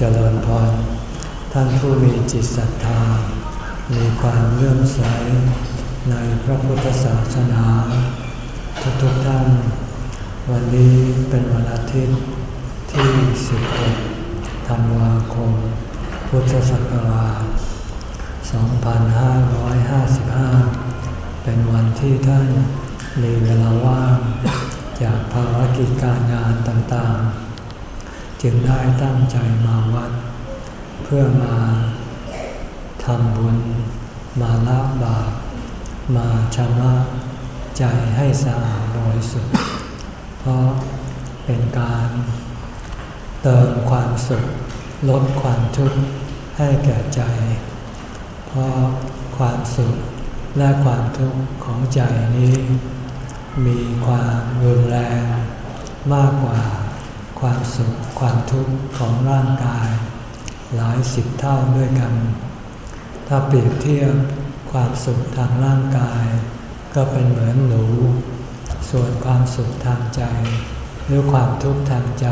เจริญพร ท่านผู้มีจิตศรัทธา มีความเลื่อมใสในพระพุทธศาสนา ทุกๆทท่าน วันนี้เป็นวันอาทิตย์ที่ 16 ธันวาคม พุทธศักราช 2555 เป็นวันที่ท่านมีเวลาว่าง จากภารกิจการงานต่างๆ จึงได้ตั้งใจมาวัด เพื่อมาทำบุญ มาละบาปมาชำระใจให้สะอาดบริสุทธิ์เพราะเป็นการเติมความสุขลดความทุกข์ให้แก่ใจ เพราะความสุขและความทุกข์ของใจนี้ มีความรุนแรงมากกว่า ความสุขความทุกข์ของร่างกาย หลายสิบเท่าด้วยกัน ถ้าเปรียบเทียบความสุขทางร่างกาย ก็เป็นเหมือนหนู ส่วนความสุขทางใจ หรือความทุกข์ทางใจ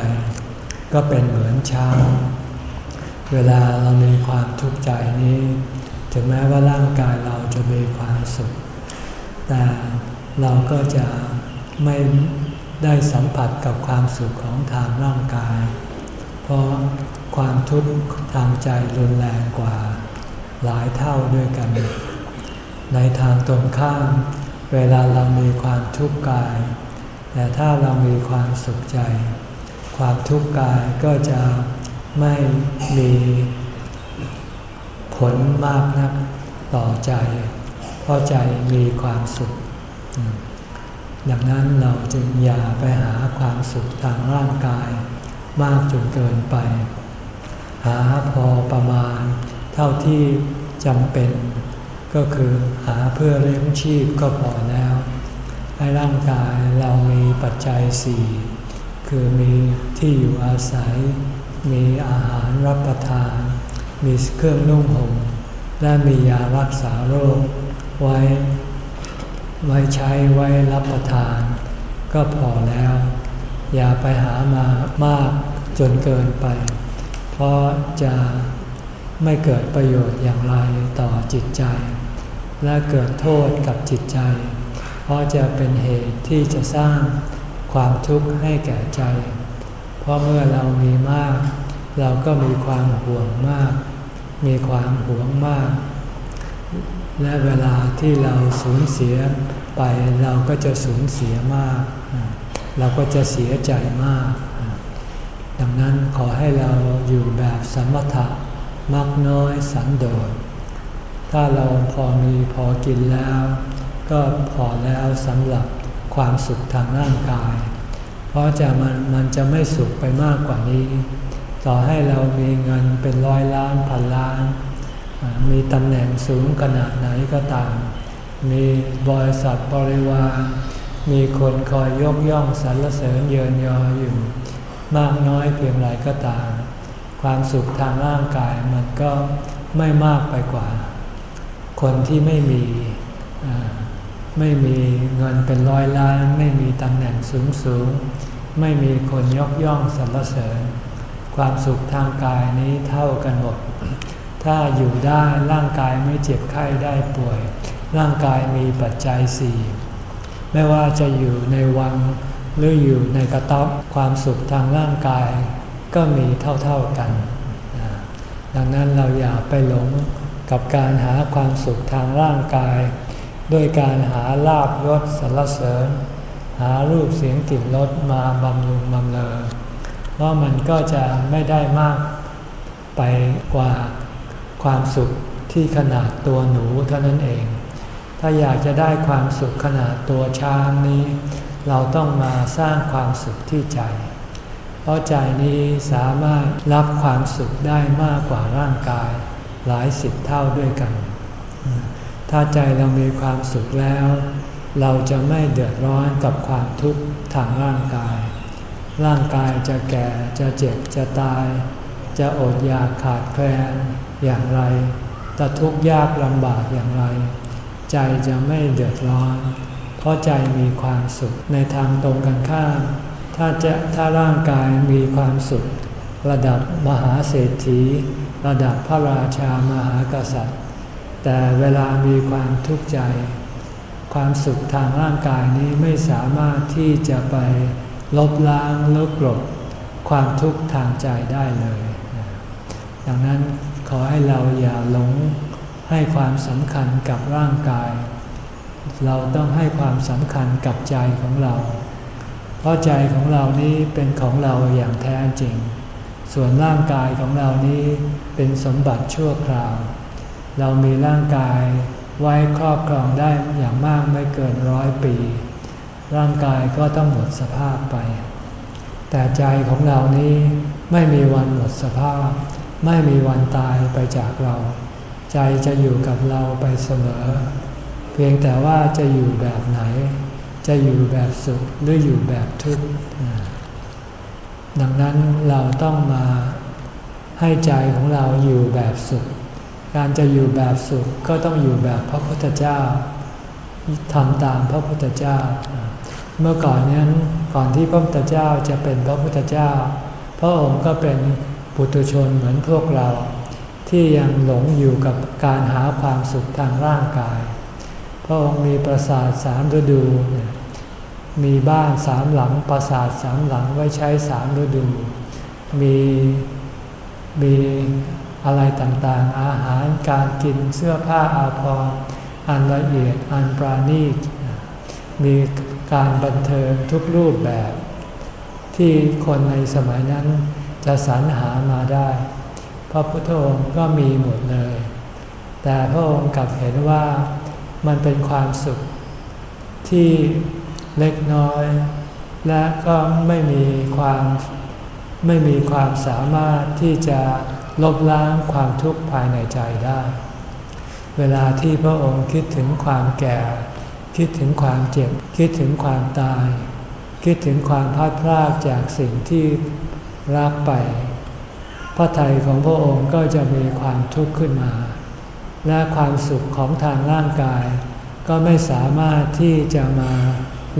ก็เป็นเหมือนช้างเวลาเรามีความทุกข์ใจนี้ ถึงแม้ว่าร่างกายเราจะมีความสุข แต่เราก็จะไม่ ได้สัมผัสกับความสุขของทางร่างกาย เพราะความทุกข์ทางใจรุนแรงกว่าหลายเท่าด้วยกัน ในทางตรงข้าม เวลาเรามีความทุกข์กาย แต่ถ้าเรามีความสุขใจ ความทุกข์กายก็จะไม่มีผลมากนักต่อใจ เพราะใจมีความสุข ดังนั้นเราจึงอย่าไปหาความสุขทางร่างกาย มากจนเกินไป หาพอประมาณ เท่าที่จำเป็น ก็คือหาเพื่อเลี้ยงชีพก็พอแล้ว ให้ร่างกายเรามีปัจจัยสี่คือมีที่อยู่อาศัย มีอาหารรับประทาน มีเครื่องนุ่งห่มและมียารักษาโรคไว้ ไว้ใช้ไว้รับประทาน ก็พอแล้ว อย่าไปหามามากจนเกินไป เพราะจะไม่เกิดประโยชน์อย่างไรต่อจิตใจ และเกิดโทษกับจิตใจ เพราะจะเป็นเหตุที่จะสร้างความทุกข์ให้แก่ใจ เพราะเมื่อเรามีมาก เราก็มีความห่วงมาก มีความหวงมาก และเวลาที่เราสูญเสียไปเราก็จะสูญเสียมาก เราก็จะเสียใจมาก ดังนั้นขอให้เราอยู่แบบสมถะมักน้อยสันโดษ ถ้าเราพอมีพอกินแล้ว ก็พอแล้วสำหรับความสุขทางร่างกาย เพราะจะมันมันจะไม่สุขไปมากกว่านี้ ต่อให้เรามีเงินเป็นร้อยล้านพันล้าน มีตำแหน่งสูงขนาดไหนก็ตาม มีบริษัทบริวาร มีคนคอยยกย่องสรรเสริญเยินยออยู่ มากน้อยเพียงไรก็ตาม ความสุขทางร่างกายมันก็ไม่มากไปกว่า คนที่ไม่มีไม่มีเงินเป็นร้อยล้าน ไม่มีตำแหน่งสูงสูง ไม่มีคนยกย่องสรรเสริญ ความสุขทางกายนี้เท่ากันหมด ถ้าอยู่ได้ร่างกายไม่เจ็บไข้ได้ป่วย ร่างกายมีปัจจัยสี่ไม่ว่าจะอยู่ในวังหรืออยู่ในกระต๊อบความสุขทางร่างกายก็มีเท่าๆกัน ดังนั้นเราอย่าไปหลงกับการหาความสุขทางร่างกาย ด้วยการหาลาบยศสรรเสริญ หารูปเสียงกลิ่นรสมาบำรุงบำเรอเพราะมันก็จะไม่ได้มากไปกว่า ความสุขที่ขนาดตัวหนูเท่านั้นเอง ถ้าอยากจะได้ความสุขขนาดตัวช้างนี้ เราต้องมาสร้างความสุขที่ใจ เพราะใจนี้สามารถรับความสุขได้มากกว่าร่างกาย หลายสิบเท่าด้วยกัน ถ้าใจเรามีความสุขแล้ว เราจะไม่เดือดร้อนกับความทุกข์ทางร่างกาย ร่างกายจะแก่จะเจ็บจะตาย จะอดอยากขาดแคลนอย่างไร จะทุกข์ยากลำบากอย่างไร ใจจะไม่เดือดร้อน เพราะใจมีความสุขในทางตรงกันข้าม ถ้าจะถ้าร่างกายมีความสุข ระดับมหาเศรษฐี ระดับพระราชามหากษัตริย์ แต่เวลามีความทุกข์ใจ ความสุขทางร่างกายนี้ไม่สามารถที่จะไปลบล้างลบกลบความทุกข์ทางใจได้เลย ดังนั้นขอให้เราอย่าหลงให้ความสำคัญกับร่างกาย เราต้องให้ความสำคัญกับใจของเรา เพราะใจของเรานี้เป็นของเราอย่างแท้จริง ส่วนร่างกายของเรานี้เป็นสมบัติชั่วคราว เรามีร่างกายไว้ครอบครองได้อย่างมากไม่เกินร้อยปี ร่างกายก็ต้องหมดสภาพไป แต่ใจของเรานี้ไม่มีวันหมดสภาพ ไม่มีวันตายไปจากเรา ใจจะอยู่กับเราไปเสมอ เพียงแต่ว่าจะอยู่แบบไหน จะอยู่แบบสุขหรืออยู่แบบทุกข์ดังนั้นเราต้องมาให้ใจของเราอยู่แบบสุข การจะอยู่แบบสุขก็ต้องอยู่แบบพระพุทธเจ้าทำตามพระพุทธเจ้า เมื่อก่อนนั้นก่อนที่พระพุทธเจ้าจะเป็นพระพุทธเจ้า พระองค์ก็เป็น ปุถุชนเหมือนพวกเรา ที่ยังหลงอยู่กับการหาความสุขทางร่างกาย พระองค์มีปราสาทสามฤดู มีบ้านสามหลังปราสาทสามหลังไว้ใช้สามฤดู มีมีอะไรต่างๆ อาหารการกินเสื้อผ้าอาภรณ์อันละเอียดอันปราณีต มีการบันเทิงทุกรูปแบบ ที่คนในสมัยนั้น จะสรรหามาได้พระพุทธองค์ก็มีหมดเลย แต่พระองค์กลับเห็นว่ามันเป็นความสุขที่เล็กน้อย และก็ไม่มีความไม่มีความสามารถที่จะลบล้างความทุกข์ภายในใจได้ เวลาที่พระองค์คิดถึงความแก่ คิดถึงความเจ็บ คิดถึงความตาย คิดถึงความพลาดพลาดจากสิ่งที่ รักไป พระทัยของพระองค์ก็จะมีความทุกข์ขึ้นมา และความสุขของทางร่างกาย ก็ไม่สามารถที่จะมา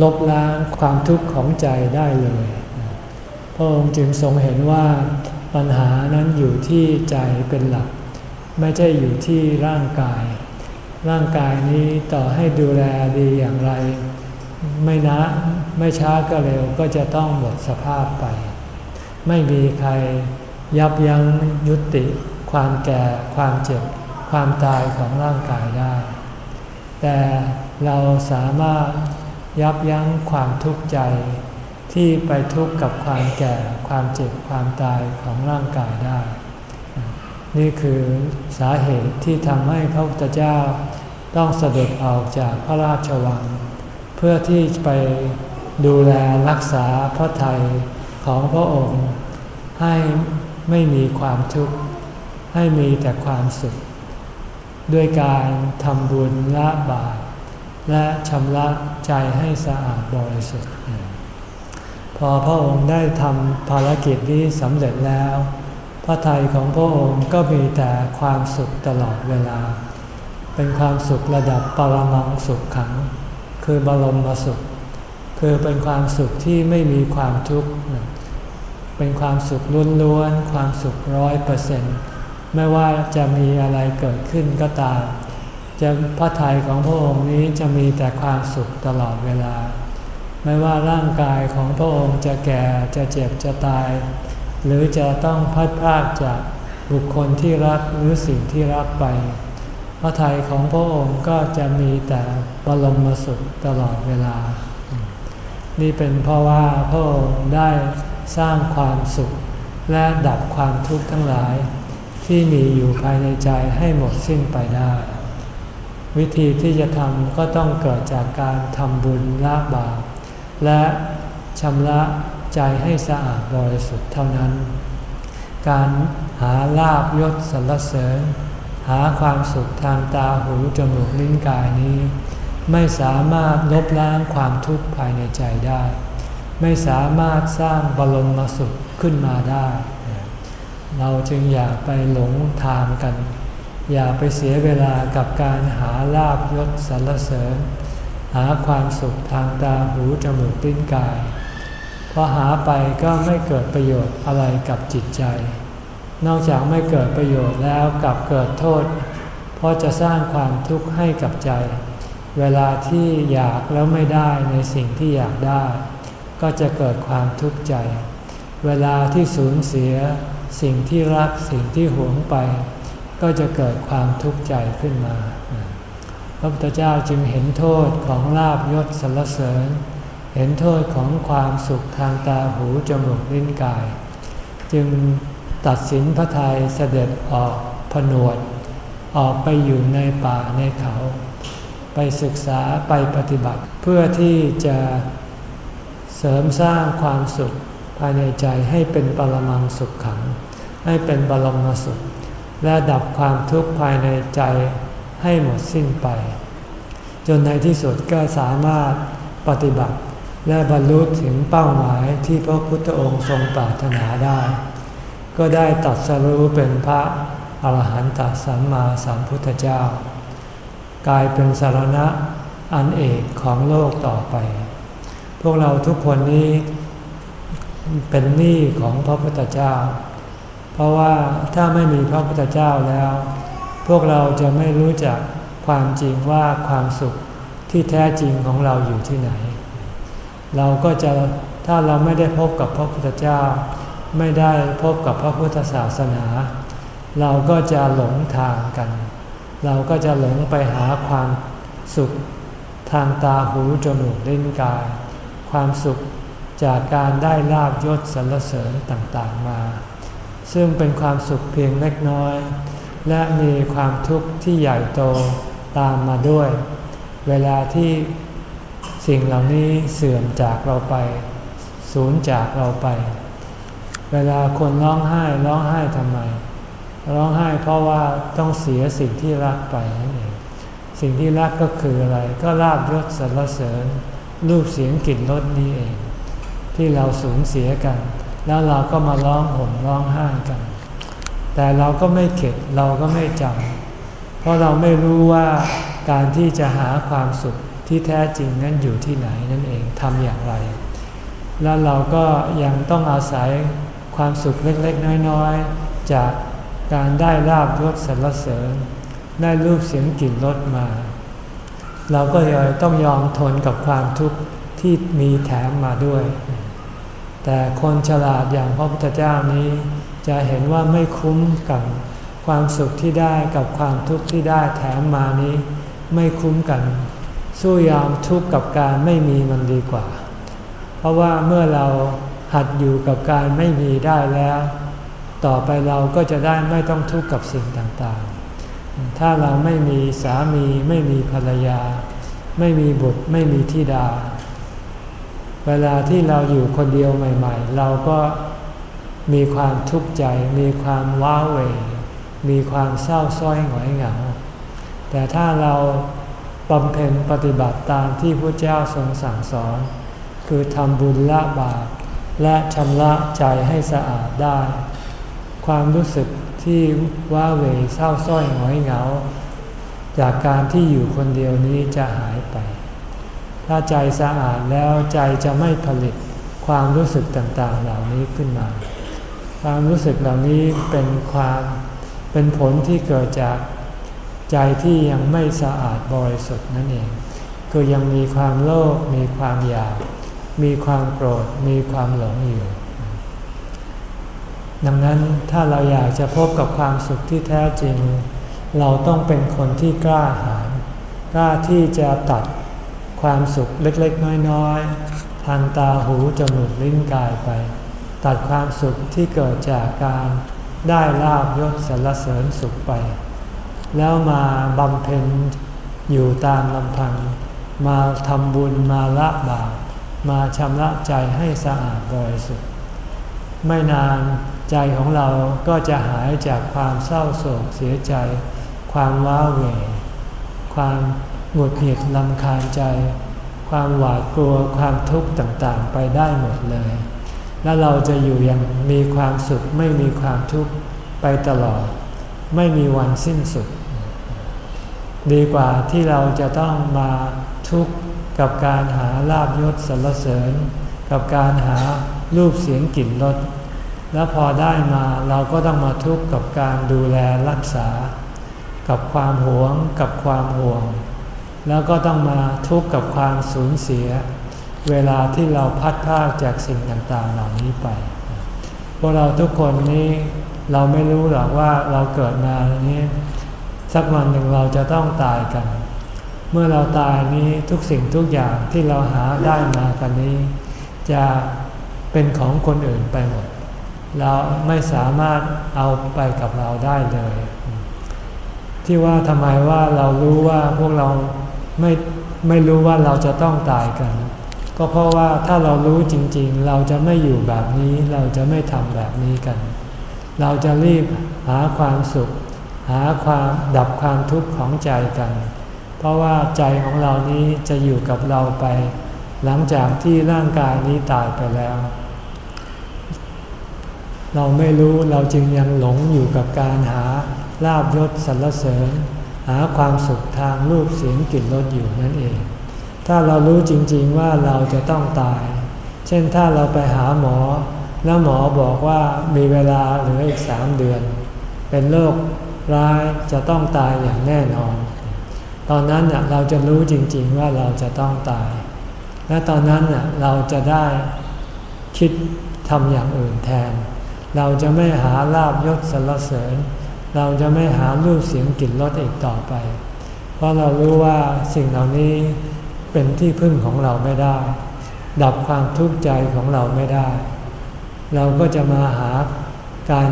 ลบล้างความทุกข์ของใจได้เลย พระองค์จึงทรงเห็นว่าปัญหานั้นอยู่ที่ใจเป็นหลัก ไม่ใช่อยู่ที่ร่างกาย ร่างกายนี้ต่อให้ดูแลดีอย่างไร ไม่นะไม่ช้าก็เร็วก็จะต้องหมดสภาพไป ไม่มีใครยับยั้งยุติ ความแก่ ความเจ็บ ความตายของร่างกายได้ แต่เราสามารถยับยั้งความทุกข์ใจ ที่ไปทุกข์กับความแก่ ความเจ็บ ความตายของร่างกายได้ นี่คือสาเหตุที่ทำให้พระพุทธเจ้าต้องเสด็จออกจากพระราชวัง เพื่อที่ไปดูแลรักษาพระไทย ของพระองค์ ให้ไม่มีความทุกข์ ให้มีแต่ความสุข ด้วยการทำบุญละบาปและชำระใจให้สะอาดบริสุทธิ์ พอพระองค์ได้ทำภารกิจนี้สำเร็จแล้ว พระทัยของพระองค์ก็มีแต่ความสุขตลอดเวลา เป็นความสุขระดับปรมังสุขขัง คือบรมสุข คือเป็นความสุขที่ไม่มีความทุกข์ เป็นความสุขล้วนๆความสุขร้อยเปอร์เซ็นต์ไม่ว่าจะมีอะไรเกิดขึ้นก็ตาม จะพระทัยของพระองค์นี้จะมีแต่ความสุขตลอดเวลา ไม่ว่าร่างกายของพระองค์จะแก่จะเจ็บจะตาย หรือจะต้องพัดพลาดจากบุคคลที่รักหรือสิ่งที่รักไป พระทัยของพระองค์ก็จะมีแต่บรมสุขตลอดเวลา นี่เป็นเพราะว่าพระองค์ได้ สร้างความสุข และดับความทุกข์ทั้งหลาย ที่มีอยู่ภายในใจให้หมดสิ้นไปได้ วิธีที่จะทำก็ต้องเกิดจากการทำบุญละบาปและชำระใจให้สะอาดบริสุทธิ์เท่านั้น การหาลาบยศสรรเสริญ หาความสุขทางตาหูจมูกลิ้นกายนี้ ไม่สามารถลบล้างความทุกข์ภายในใจได้ ไม่สามารถสร้างบรมาสุขขึ้นมาได้ เราจึงอย่าไปหลงทางกัน อย่าไปเสียเวลากับการหาลาบยศสรรเสริญ หาความสุขทางตาหูจมูกลิ้นกายเพพอหาไปก็ไม่เกิดประโยชน์อะไรกับจิตใจ นอกจากไม่เกิดประโยชน์แล้วกลับเกิดโทษ เพราะจะสร้างความทุกข์ให้กับใจ เวลาที่อยากแล้วไม่ได้ในสิ่งที่อยากได้ ก็จะเกิดความทุกข์ใจ เวลาที่สูญเสียสิ่งที่รักสิ่งที่หวงไป ก็จะเกิดความทุกข์ใจขึ้นมา พระพุทธเจ้าจึงเห็นโทษของลาบยศสรรเสริญ เห็นโทษของความสุขทางตาหูจมูกลิ้นกาย จึงตัดสินพระทัยเสด็จออกผนวด ออกไปอยู่ในป่าในเขา ไปศึกษาไปปฏิบัติเพื่อที่จะ เสริมสร้างความสุขภายในใจให้เป็นปรมังสุขขัง ให้เป็นบรมสุข และดับความทุกข์ภายในใจให้หมดสิ้นไป จนในที่สุดก็สามารถปฏิบัติ และบรรลุถึงเป้าหมายที่พระพุทธองค์ทรงปรารถนาได้ ก็ได้ตัดสรู้เป็นพระอรหันตสัมมาสัมพุทธเจ้า กลายเป็นสารณะอันเอกของโลกต่อไป วกเราทุกคนนี้เป็นหนี้ของพระพุทธเจ้า เพราะว่าถ้าไม่มีพระพุทธเจ้าแล้ว พวกเราจะไม่รู้จักความจริงว่าความสุขที่แท้จริงของเราอยู่ที่ไหน เราก็จะถ้าเราไม่ได้พบกับพระพุทธเจ้า ไม่ได้พบกับพระพุทธศาสนา เราก็จะหลงทางกัน เราก็จะหลงไปหาความสุขทางตาหูจมูกเลิ้นกาย ความสุขจากการได้ลาบยศสรรเสริญต่างๆมา ซึ่งเป็นความสุขเพียงเล็กน้อย และมีความทุกข์ที่ใหญ่โตตามมาด้วย เวลาที่สิ่งเหล่านี้เสื่อมจากเราไป สูญจากเราไป เวลาคนร้องไห้ร้องไห้ทำไม ร้องไห้เพราะว่าต้องเสียสิ่งที่รักไปนั่นเอง สิ่งที่รักก็คืออะไรก็ลาบยศสรรเสริญ รูปเสียงกลิ่นรสนี้เอง ที่เราสูญเสียกัน แล้วเราก็มาร้องห่มร้องไห้กัน แต่เราก็ไม่เข็ดเราก็ไม่จำเพราะเราไม่รู้ว่าการที่จะหาความสุขที่แท้จริงนั้นอยู่ที่ไหนนั่นเองทำอย่างไร แล้วเราก็ยังต้องอาศัยความสุขเล็กๆ น้อยๆ จากการได้ลาบยศสรรเสริญ ได้รูปเสียงกลิ่นรสมา เราก็เลยต้องยอมทนกับความทุกข์ที่มีแถมมาด้วย แต่คนฉลาดอย่างพระพุทธเจ้านี้ จะเห็นว่าไม่คุ้มกับความสุขที่ได้กับความทุกข์ที่ได้แถมมานี้ ไม่คุ้มกัน สู้ยอมทุกข์กับการไม่มีมันดีกว่า เพราะว่าเมื่อเราหัดอยู่กับการไม่มีได้แล้ว ต่อไปเราก็จะได้ไม่ต้องทุกข์กับสิ่งต่างๆ ถ้าเราไม่มีสามีไม่มีภรรยา ไม่มีบุตรไม่มีธิดา เวลาที่เราอยู่คนเดียวใหม่ ๆ เราก็มีความทุกข์ใจ มีความว้าเหวมีความเศร้าส้อยหงอยเหงา แต่ถ้าเราบำเพ็ญปฏิบัติตามที่พระเจ้าทรงสั่งสอน คือทำบุญละบาปและชำระใจให้สะอาดได้ ความรู้สึก ที่ว้าเหวเศร้าส้อยหงอยเหงา จากการที่อยู่คนเดียวนี้จะหายไป ถ้าใจสะอาดแล้วใจจะไม่ผลิตความรู้สึกต่างๆเหล่านี้ขึ้นมา ความรู้สึกเหล่านี้เป็นความเป็นผลที่เกิดจากใจที่ยังไม่สะอาดบริสุทธิ์นั่นเองคือยังมีความโลภมีความอยาก มีความโกรธมีความหลงอยู่ ดังนั้นถ้าเราอยากจะพบกับความสุขที่แท้จริง เราต้องเป็นคนที่กล้าหาญกล้าที่จะตัดความสุขเล็กๆ น้อยๆ ทางตาหูจมูกลิ้นกายไป ตัดความสุขที่เกิดจากการได้ลาบยศสรรเสริญสุขไป แล้วมาบำเพ็ญอยู่ตามลำพัง มาทำบุญมาละบาปมาชำระใจให้สะอาดบริสุทธิ์ ไม่นานใจของเราก็จะหายจากความเศร้าโศกเสียใจ ความว้าเหวความหงุดหงิดลำคาญใจ ความหวาดกลัวความทุกข์ต่างๆ ไปได้หมดเลย แล้วเราจะอยู่อย่างมีความสุขไม่มีความทุกข์ไปตลอด ไม่มีวันสิ้นสุด ดีกว่าที่เราจะต้องมาทุกข์กับการหาลาบยศสรรเสริญ กับการหารูปเสียงกลิ่นรสแล้วพอได้มาเราก็ต้องมาทุกข์กับการดูแลรักษา กับความหวง กับความห่วง แล้วก็ต้องมาทุกข์กับความสูญเสีย เวลาที่เราพัดพากจากสิ่งต่างๆเหล่านี้ไปพวกเราทุกคนนี้เราไม่รู้หรอกว่าเราเกิดมานี้ สักวันหนึ่งเราจะต้องตายกัน เมื่อเราตายนี้ทุกสิ่งทุกอย่างที่เราหาได้มากันนี้ จะเป็นของคนอื่นไปหมด เราไม่สามารถเอาไปกับเราได้เลย ที่ว่าทำไมว่าเรารู้ว่าพวกเราไม่ไม่รู้ว่าเราจะต้องตายกัน ก็เพราะว่าถ้าเรารู้จริง ๆ เราจะไม่อยู่แบบนี้เราจะไม่ทำแบบนี้กัน เราจะรีบหาความสุข หาความดับความทุกข์ของใจกัน เพราะว่าใจของเรานี้จะอยู่กับเราไป หลังจากที่ร่างกายนี้ตายไปแล้ว เราไม่รู้เราจึงยังหลงอยู่กับการหาลาบยศสรรเสริญ หาความสุขทางรูปเสียงกลิ่นรสอยู่นั่นเอง ถ้าเรารู้จริงๆว่าเราจะต้องตาย เช่นถ้าเราไปหาหมอ แล้วหมอบอกว่ามีเวลาเหลืออีกสามเดือน เป็นโรคร้ายจะต้องตายอย่างแน่นอน ตอนนั้นเราจะรู้จริงๆว่าเราจะต้องตาย และตอนนั้นเราจะได้คิดทำอย่างอื่นแทน เราจะไม่หาลาบยศสรรเสริญ เราจะไม่หารูปเสียงกลิ่นรสอีกต่อไป เพราะเรารู้ว่าสิ่งเหล่านี้เป็นที่พึ่งของเราไม่ได้ ดับความทุกข์ใจของเราไม่ได้ เราก็จะมาหาการ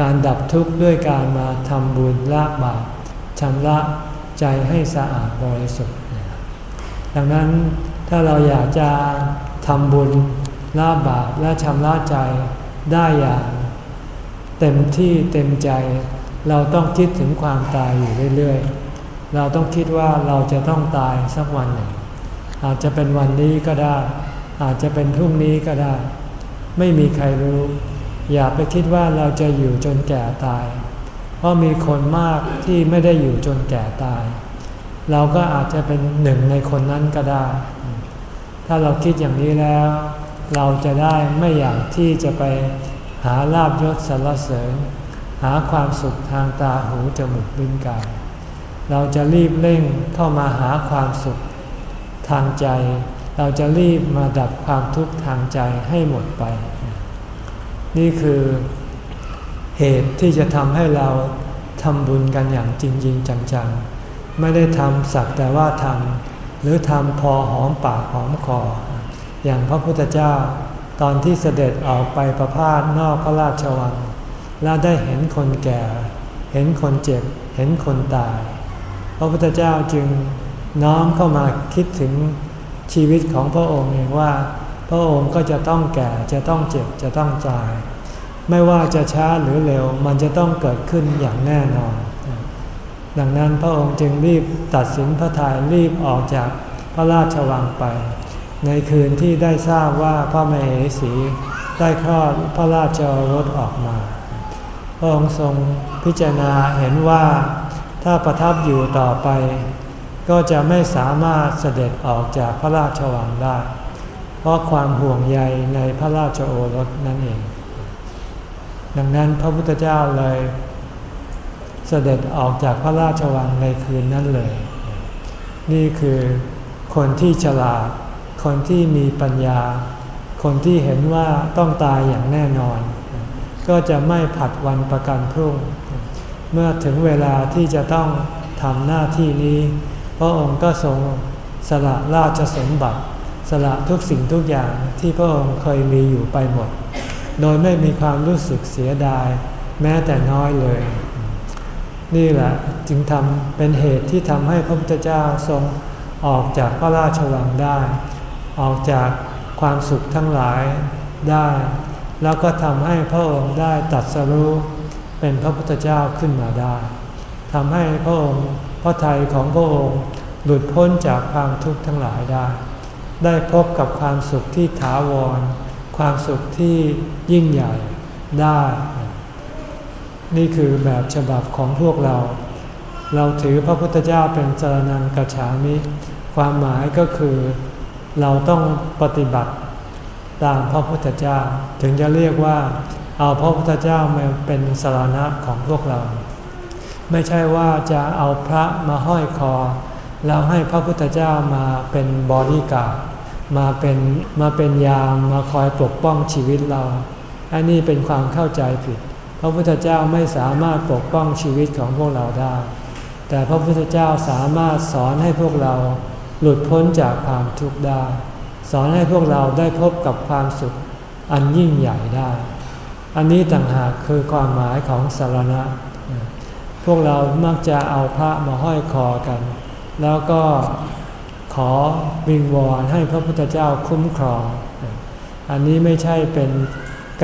การดับทุกข์ด้วยการมาทำบุญละบาปชำระใจให้สะอาดบริสุทธิ์ดังนั้น ถ้าเราอยากจะทำบุญละบาปและชำระใจได้อย่างเต็มที่เต็มใจ เราต้องคิดถึงความตายอยู่เรื่อยๆ เราต้องคิดว่าเราจะต้องตายสักวันหนึ่ง อาจจะเป็นวันนี้ก็ได้ อาจจะเป็นพรุ่งนี้ก็ได้ ไม่มีใครรู้ อย่าไปคิดว่าเราจะอยู่จนแก่ตาย เพราะมีคนมากที่ไม่ได้อยู่จนแก่ตาย เราก็อาจจะเป็นหนึ่งในคนนั้นก็ได้ ถ้าเราคิดอย่างนี้แล้ว เราจะได้ไม่อยากที่จะไปหาลาบยศสรรเสริญ หาความสุขทางตาหูจมูกลิ้นกายเราจะรีบเร่งเข้ามาหาความสุขทางใจ เราจะรีบมาดับความทุกข์ทางใจให้หมดไป นี่คือเหตุที่จะทำให้เราทำบุญกันอย่างจริงจริงจังๆ ไม่ได้ทำสักแต่ว่าทำ หรือทำพอหอมปากหอมคอ อย่างพระพุทธเจ้า ตอนที่เสด็จออกไปประพาสนอกพระราชวัง แล้วได้เห็นคนแก่ เห็นคนเจ็บ เห็นคนตาย พระพุทธเจ้าจึงน้อมเข้ามาคิดถึงชีวิตของพระองค์เองว่า พระองค์ก็จะต้องแก่จะต้องเจ็บจะต้องตาย ไม่ว่าจะช้าหรือเร็วมันจะต้องเกิดขึ้นอย่างแน่นอน ดังนั้นพระองค์จึงรีบตัดสินพระทัยรีบออกจากพระราชวังไป ในคืนที่ได้ทราบว่าพระมเหสีได้คลอดพระราชโอรสออกมา พระองค์ทรงพิจารณาเห็นว่าถ้าประทับอยู่ต่อไป ก็จะไม่สามารถเสด็จออกจากพระราชวังได้ เพราะความห่วงใยในพระราชโอรสนั่นเอง ดังนั้นพระพุทธเจ้าเลย สด็จออกจากพระราชวังในคืนนั้นเลย นี่คือคนที่ฉลาด คนที่มีปัญญา คนที่เห็นว่าต้องตายอย่างแน่นอน ก็จะไม่ผัดวันประกันพรุ่ง เมื่อถึงเวลาที่จะต้องทำหน้าที่นี้ พระองค์ก็ทรงสละราชสมบัติ สละทุกสิ่งทุกอย่างที่พระองค์เคยมีอยู่ไปหมด โดยไม่มีความรู้สึกเสียดาย แม้แต่น้อยเลย นี่แหละจึงทำเป็นเหตุที่ทำให้พระพุทธเจ้าทรงออกจากพระราชวังได้ ออกจากความสุขทั้งหลายได้ แล้วก็ทำให้พระองค์ได้ตัดสรู้เป็นพระพุทธเจ้าขึ้นมาได้ทำให้พระองค์พระทัยของพระองค์หลุดพ้นจากความทุกข์ทั้งหลายได้ ได้พบกับความสุขที่ถาวร ความสุขที่ยิ่งใหญ่ได้ นี่คือแบบฉบับของพวกเรา เราถือพระพุทธเจ้าเป็นจรนังกัจฉามิ ความหมายก็คือเราต้องปฏิบัติตามพระพุทธเจ้า ถึงจะเรียกว่า เอาพระพุทธเจ้ามาเป็นสารณะของพวกเรา ไม่ใช่ว่าจะเอาพระมาห้อยคอ แล้วให้พระพุทธเจ้ามาเป็นบอดี้การ์ดมาเป็นมาเป็นยามมาคอยปกป้องชีวิตเรา อันนี้เป็นความเข้าใจผิด พระพุทธเจ้าไม่สามารถปกป้องชีวิตของพวกเราได้ แต่พระพุทธเจ้าสามารถสอนให้พวกเราหลุดพ้นจากความทุกข์ได้ สอนให้พวกเราได้พบกับความสุขอันยิ่งใหญ่ได้ อันนี้ต่างหากคือความหมายของสารณะ พวกเรามักจะเอาพระมาห้อยคอกัน แล้วก็ขอวิงวอนให้พระพุทธเจ้าคุ้มครอง อันนี้ไม่ใช่เป็น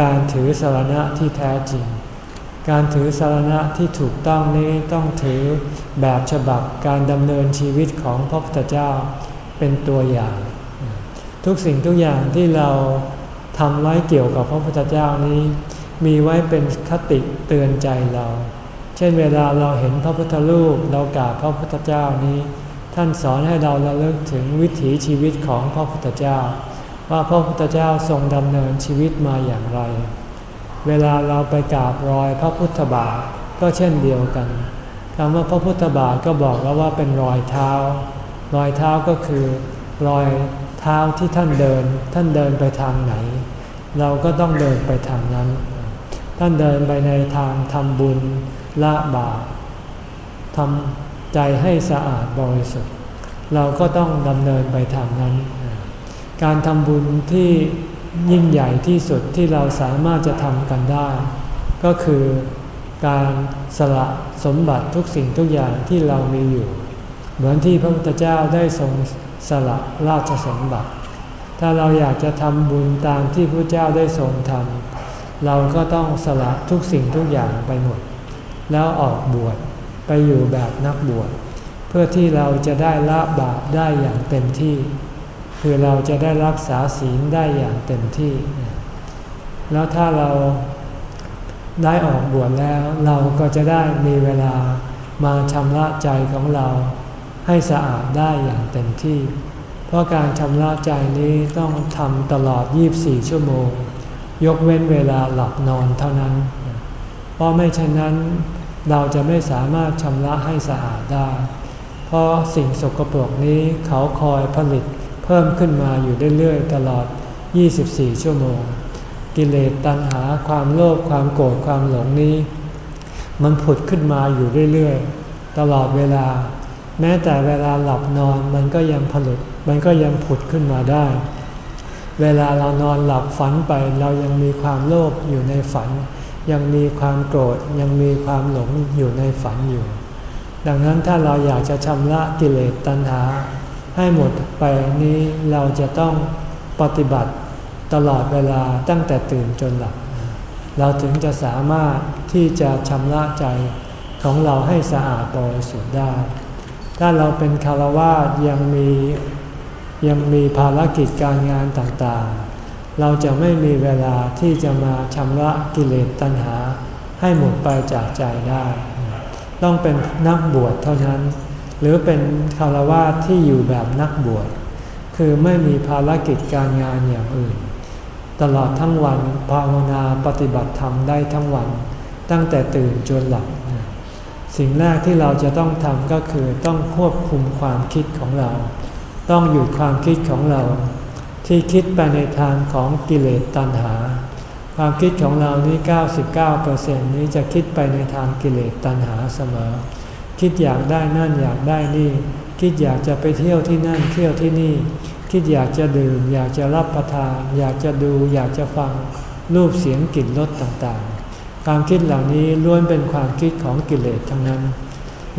การถือสารณะที่แท้จริง การถือสารณะที่ถูกต้องนี้ต้องถือแบบฉบับการดำเนินชีวิตของพระพุทธเจ้าเป็นตัวอย่าง ทุกสิ่งทุกอย่างที่เราทำไว้เกี่ยวกับพระพุทธเจ้านี้ มีไว้เป็นคติเตือนใจเรา เช่นเวลาเราเห็นพระพุทธรูปเรากราบพระพุทธเจ้านี้ ท่านสอนให้เราระลึกถึงวิถีชีวิตของพระพุทธเจ้า ว่าพระพุทธเจ้าทรงดำเนินชีวิตมาอย่างไร เวลาเราไปกราบรอยพระพุทธบาทก็เช่นเดียวกันคำว่าพระพุทธบาทก็บอกแล้วว่าเป็นรอยเท้า รอยเท้าก็คือ รอยเท้าที่ท่านเดิน ท่านเดินไปทางไหน เราก็ต้องเดินไปทางนั้น ท่านเดินไปในทางทำบุญละบาปทำใจให้สะอาดบริสุทธิ์ เราก็ต้องดำเนินไปทางนั้น การทำบุญที่ ยิ่งใหญ่ที่สุดที่เราสามารถจะทำกันได้ ก็คือการสละสมบัติทุกสิ่งทุกอย่างที่เรามีอยู่ เหมือนที่พระพุทธเจ้าได้ทรงสละราชสมบัติ ถ้าเราอยากจะทำบุญตามที่พระเจ้าได้ทรงทำเราก็ต้องสละทุกสิ่งทุกอย่างไปหมด แล้วออกบวชไปอยู่แบบนักบวชเพื่อที่เราจะได้ละบาปได้อย่างเต็มที่ คือเราจะได้รักษาศีลได้อย่างเต็มที่ แล้วถ้าเราได้ออกบวชแล้ว เราก็จะได้มีเวลามาชำระใจของเราให้สะอาดได้อย่างเต็มที่ เพราะการชำระใจนี้ต้องทำตลอด 24 ชั่วโมง ยกเว้นเวลาหลับนอนเท่านั้น เพราะไม่เช่นนั้นเราจะไม่สามารถชำระให้สะอาดได้ เพราะสิ่งสกปรกนี้เขาคอยผลิต เพิ่มขึ้นมาอยู่เรื่อยๆตลอด 24 ชั่วโมง กิเลสตัณหาความโลภความโกรธความหลงนี้ มันผุดขึ้นมาอยู่เรื่อยๆ ตลอดเวลา แม้แต่เวลาหลับนอนมันก็ยังผลิตมันก็ยังผุดขึ้นมาได้ เวลาเรานอนหลับฝันไปเรายังมีความโลภอยู่ในฝัน ยังมีความโกรธยังมีความหลงอยู่ในฝันอยู่ ดังนั้นถ้าเราอยากจะชำระกิเลสตัณหา ให้หมดไปนี้เราจะต้องปฏิบัติตลอดเวลาตั้งแต่ตื่นจนหลับ เราถึงจะสามารถที่จะชำระใจของเราให้สะอาดบริสุทธิ์ได้ ถ้าเราเป็นคารวะยังมียังมีภารกิจการงานต่างๆ เราจะไม่มีเวลาที่จะมาชำระกิเลสตัณหาให้หมดไปจากใจได้ ต้องเป็นนักบวชเท่านั้น หรือเป็นคารวะที่อยู่แบบนักบวช คือไม่มีภารกิจการงานอย่างอื่น ตลอดทั้งวันภาวนาปฏิบัติธรรมได้ทั้งวัน ตั้งแต่ตื่นจนหลับ สิ่งแรกที่เราจะต้องทำก็คือต้องควบคุมความคิดของเรา ต้องหยุดความคิดของเรา ที่คิดไปในทางของกิเลสตัณหา ความคิดของเรานี้ 99%นี้จะคิดไปในทางกิเลสตัณหาเสมอ คิดอยากได้นั่นอยากได้นี่ คิดอยากจะไปเที่ยวที่นั่นเที่ยวที่นี่ คิดอยากจะดื่ม อยากจะรับประทาน อยากจะดูอยากจะฟังรูปเสียงกลิ่นรสต่างๆ ความคิดเหล่านี้ล้วนเป็นความคิดของกิเลสทั้งนั้น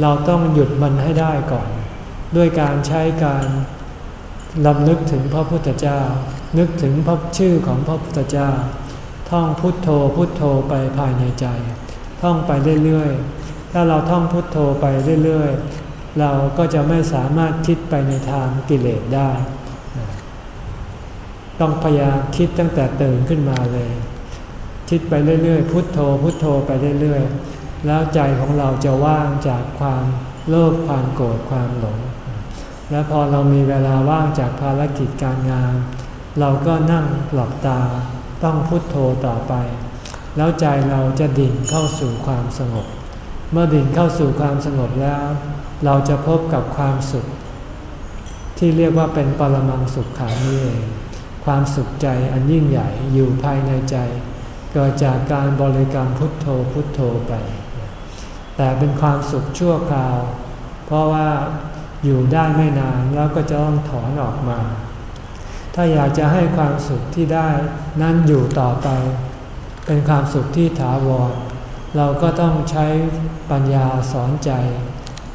เราต้องหยุดมันให้ได้ก่อน ด้วยการใช้การลำลึกถึงพระพุทธเจ้า นึกถึงพระชื่อของพระพุทธเจ้า ท่องพุทโธพุทโธไปภายในใจ ท่องไปเรื่อยๆ ถ้าเราท่องพุทโธไปเรื่อยๆ เราก็จะไม่สามารถคิดไปในทางกิเลสได้ ต้องพยายามคิดตั้งแต่ตื่นขึ้นมาเลย คิดไปเรื่อยๆ พุทโธ พุทโธไปเรื่อยๆ แล้วใจของเราจะว่างจากความโลภความโกรธความหลง และพอเรามีเวลาว่างจากภารกิจการงาน เราก็นั่งหลับตา ต้องพุทโธต่อไป แล้วใจเราจะดิ่งเข้าสู่ความสงบ เมื่อดิ่งเข้าสู่ความสงบแล้ว เราจะพบกับความสุข ที่เรียกว่าเป็นปรมังสุขขานี้เองความสุขใจอันยิ่งใหญ่อยู่ภายในใจ เกิดจากการบริกรรมพุทโธพุทโธไป แต่เป็นความสุขชั่วคราว เพราะว่าอยู่ได้ไม่นานแล้วก็จะต้องถอนออกมา ถ้าอยากจะให้ความสุขที่ได้นั้นอยู่ต่อไป เป็นความสุขที่ถาวร เราก็ต้องใช้ปัญญาสอนใจ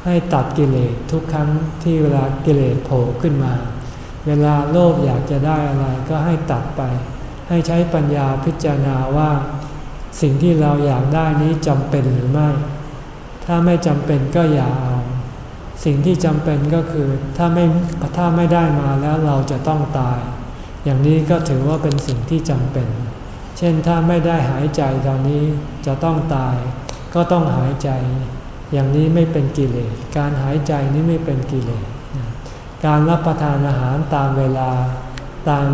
ให้ตัดกิเลสทุกครั้งที่เวลากิเลสโผล่ขึ้นมา เวลาโลภอยากจะได้อะไรก็ให้ตัดไป ให้ใช้ปัญญาพิจารณาว่า สิ่งที่เราอยากได้นี้จำเป็นหรือไม่ ถ้าไม่จำเป็นก็อย่าเอา สิ่งที่จำเป็นก็คือถ้าไม่ถ้าไม่ได้มาแล้วเราจะต้องตาย อย่างนี้ก็ถือว่าเป็นสิ่งที่จำเป็น เช่นถ้าไม่ได้หายใจตอนนี้จะต้องตาย ก็ต้องหายใจ อย่างนี้ไม่เป็นกิเลส การหายใจนี้ไม่เป็นกิเลส การรับประทานอาหารตามเวลาตาม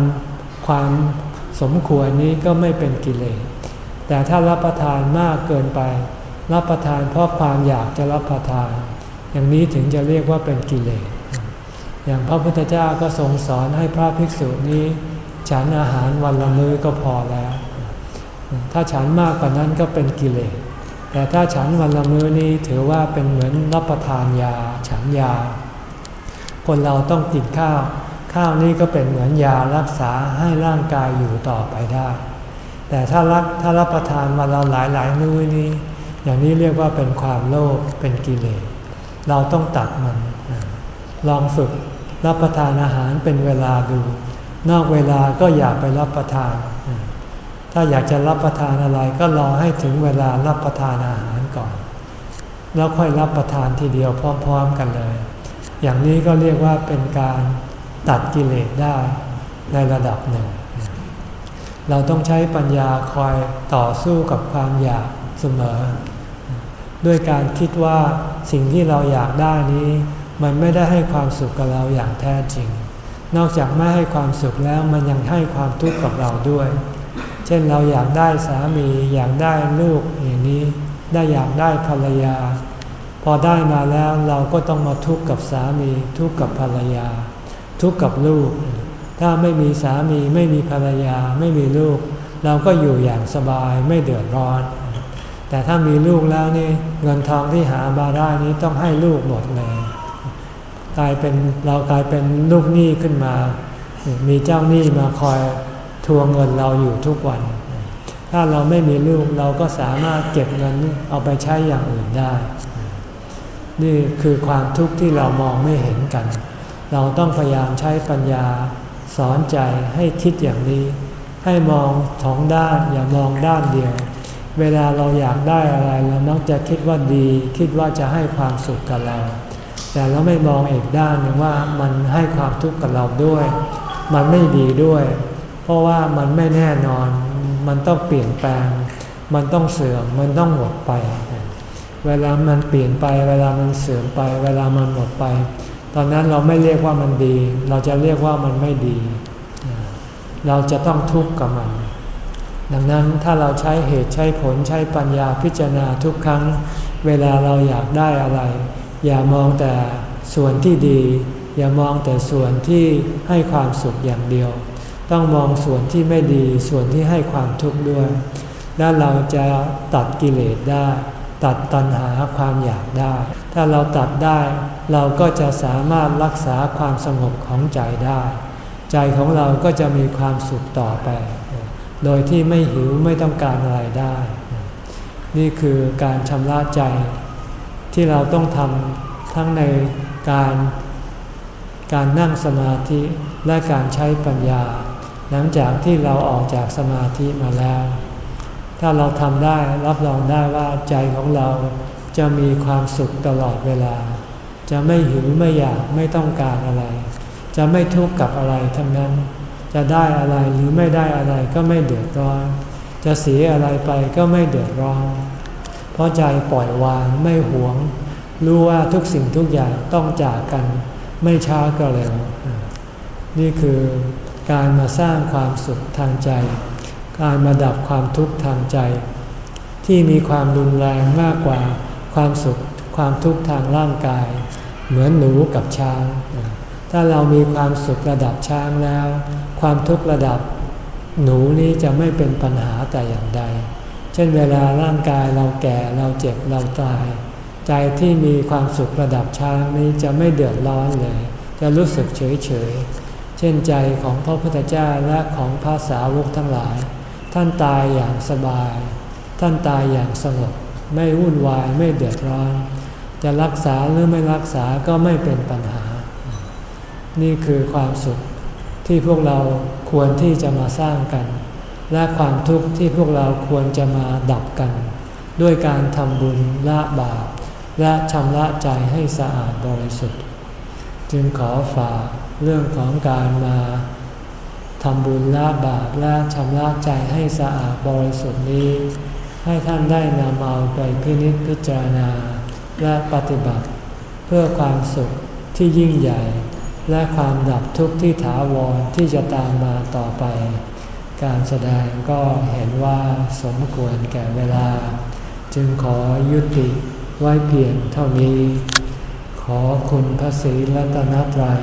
ความสมควรนี้ก็ไม่เป็นกิเลส แต่ถ้ารับประทานมากเกินไป รับประทานเพราะความอยากจะรับประทาน อย่างนี้ถึงจะเรียกว่าเป็นกิเลส อย่างพระพุทธเจ้าก็ทรงสอนให้พระภิกษุนี้ ฉันอาหารวันละมื้อก็พอแล้ว ถ้าฉันมากกว่านั้นก็เป็นกิเลส แต่ถ้าฉันวันละมื้อนี้ถือว่าเป็นเหมือนรับประทานยา ฉันยา คนเราต้องกินข้าว ข้าวนี้ก็เป็นเหมือนยารักษาให้ร่างกายอยู่ต่อไปได้ แต่ถ้ารับถ้ารับประทานวันละหลายหลายมื้อนี้ อย่างนี้เรียกว่าเป็นความโลภ เป็นกิเลส เราต้องตัดมัน ลองฝึกรับประทานอาหารเป็นเวลาดู นอกเวลาก็อย่าไปรับประทาน ถ้าอยากจะรับประทานอะไรก็รอให้ถึงเวลารับประทานอาหารก่อน แล้วค่อยรับประทานทีเดียวพร้อมๆกันเลย อย่างนี้ก็เรียกว่าเป็นการตัดกิเลสได้ในระดับหนึ่ง เราต้องใช้ปัญญาคอยต่อสู้กับความอยากเสมอ ด้วยการคิดว่าสิ่งที่เราอยากได้นี้ มันไม่ได้ให้ความสุขกับเราอย่างแท้จริง นอกจากไม่ให้ความสุขแล้วมันยังให้ความทุกข์กับเราด้วย ช่นเราอยากได้สามีอยากได้ลูกอย่างนี้ ได้อยากได้ภรรยา พอได้มาแล้วเราก็ต้องมาทุกข์กับสามี ทุกข์กับภรรยา ทุกข์กับลูก ถ้าไม่มีสามีไม่มีภรรยาไม่มีลูก เราก็อยู่อย่างสบายไม่เดือดร้อน แต่ถ้ามีลูกแล้วนี่เงินทองที่หามาได้นี้ต้องให้ลูกหมดเลยกลายเป็นเรากลายเป็นลูกหนี้ขึ้นมา มีเจ้าหนี้มาคอย ทวงเงินเราอยู่ทุกวัน ถ้าเราไม่มีลูกเราก็สามารถเก็บเงินเอาไปใช้อย่างอื่นได้ นี่คือความทุกข์ที่เรามองไม่เห็นกัน เราต้องพยายามใช้ปัญญาสอนใจให้คิดอย่างนี้ ให้มองสองด้านอย่ามองด้านเดียว เวลาเราอยากได้อะไรเรามักจะคิดว่าดี คิดว่าจะให้ความสุขกับเรา แต่เราไม่มองอีกด้านหนึ่งว่ามันให้ความทุกข์กับเราด้วย มันไม่ดีด้วย เพราะว่ามันไม่แน่นอน มันต้องเปลี่ยนแปลง มันต้องเสื่อม มันต้องหมดไป เวลามันเปลี่ยนไป เวลามันเสื่อมไป เวลามันหมดไป ตอนนั้นเราไม่เรียกว่ามันดี เราจะเรียกว่ามันไม่ดี เราจะต้องทุกข์กับมัน ดังนั้นถ้าเราใช้เหตุใช้ผลใช้ปัญญาพิจารณาทุกครั้ง เวลาเราอยากได้อะไร อย่ามองแต่ส่วนที่ดี อย่ามองแต่ส่วนที่ให้ความสุขอย่างเดียว ต้องมองส่วนที่ไม่ดีส่วนที่ให้ความทุกข์ด้วย แล้วเราจะตัดกิเลสได้ ตัดตัณหาความอยากได้ ถ้าเราตัดได้ เราก็จะสามารถรักษาความสงบของใจได้ ใจของเราก็จะมีความสุขต่อไป โดยที่ไม่หิวไม่ต้องการอะไรได้ นี่คือการชำระใจ ที่เราต้องทำทั้งในการการนั่งสมาธิและการใช้ปัญญา หลังจากที่เราออกจากสมาธิมาแล้ว ถ้าเราทำได้รับรองได้ว่าใจของเราจะมีความสุขตลอดเวลา จะไม่หิวไม่อยากไม่ต้องการอะไร จะไม่ทุกข์กับอะไรทั้งนั้น จะได้อะไรหรือไม่ได้อะไรก็ไม่เดือดร้อน จะเสียอะไรไปก็ไม่เดือดร้อน เพราะใจปล่อยวางไม่หวง รู้ว่าทุกสิ่งทุกอย่างต้องจากกัน ไม่ช้าก็เร็ว นี่คือ การมาสร้างความสุขทางใจ การมาดับความทุกข์ทางใจ ที่มีความรุนแรงมากกว่าความสุขความทุกข์ทางร่างกาย เหมือนหนูกับช้าง ถ้าเรามีความสุขระดับช้างแล้ว ความทุกข์ระดับหนูนี้จะไม่เป็นปัญหาแต่อย่างใด เช่นเวลาร่างกายเราแก่เราเจ็บเราตาย ใจที่มีความสุขระดับช้างนี้จะไม่เดือดร้อนเลย จะรู้สึกเฉยเฉย ช่นใจของพระพุทธเจ้าและของภาษาวกทั้งหลาย ท่านตายอย่างสบาย ท่านตายอย่างสงบไม่วุ่นวายไม่เดือดร้อน จะรักษาหรือไม่รักษาก็ไม่เป็นปัญหา นี่คือความสุขที่พวกเราควรที่จะมาสร้างกัน และความทุกข์ที่พวกเราควรจะมาดับกัน ด้วยการทำบุญละบาปและชำระใจให้สะอาดบริสุทธิ์ จึงขอฝาก เรื่องของการมาทำบุญละบาปและชำระใจให้สะอาดบริสุทธิ์นี้ ให้ท่านได้นำเอาไปพินิจพิจารณา และปฏิบัติ เพื่อความสุขที่ยิ่งใหญ่ และความดับทุกข์ที่ถาวรที่จะตามมาต่อไป การแสดงก็เห็นว่าสมควรแก่เวลา จึงขอยุติไว้เพียงเท่านี้ ขอคุณพระศรีรัตนตรัย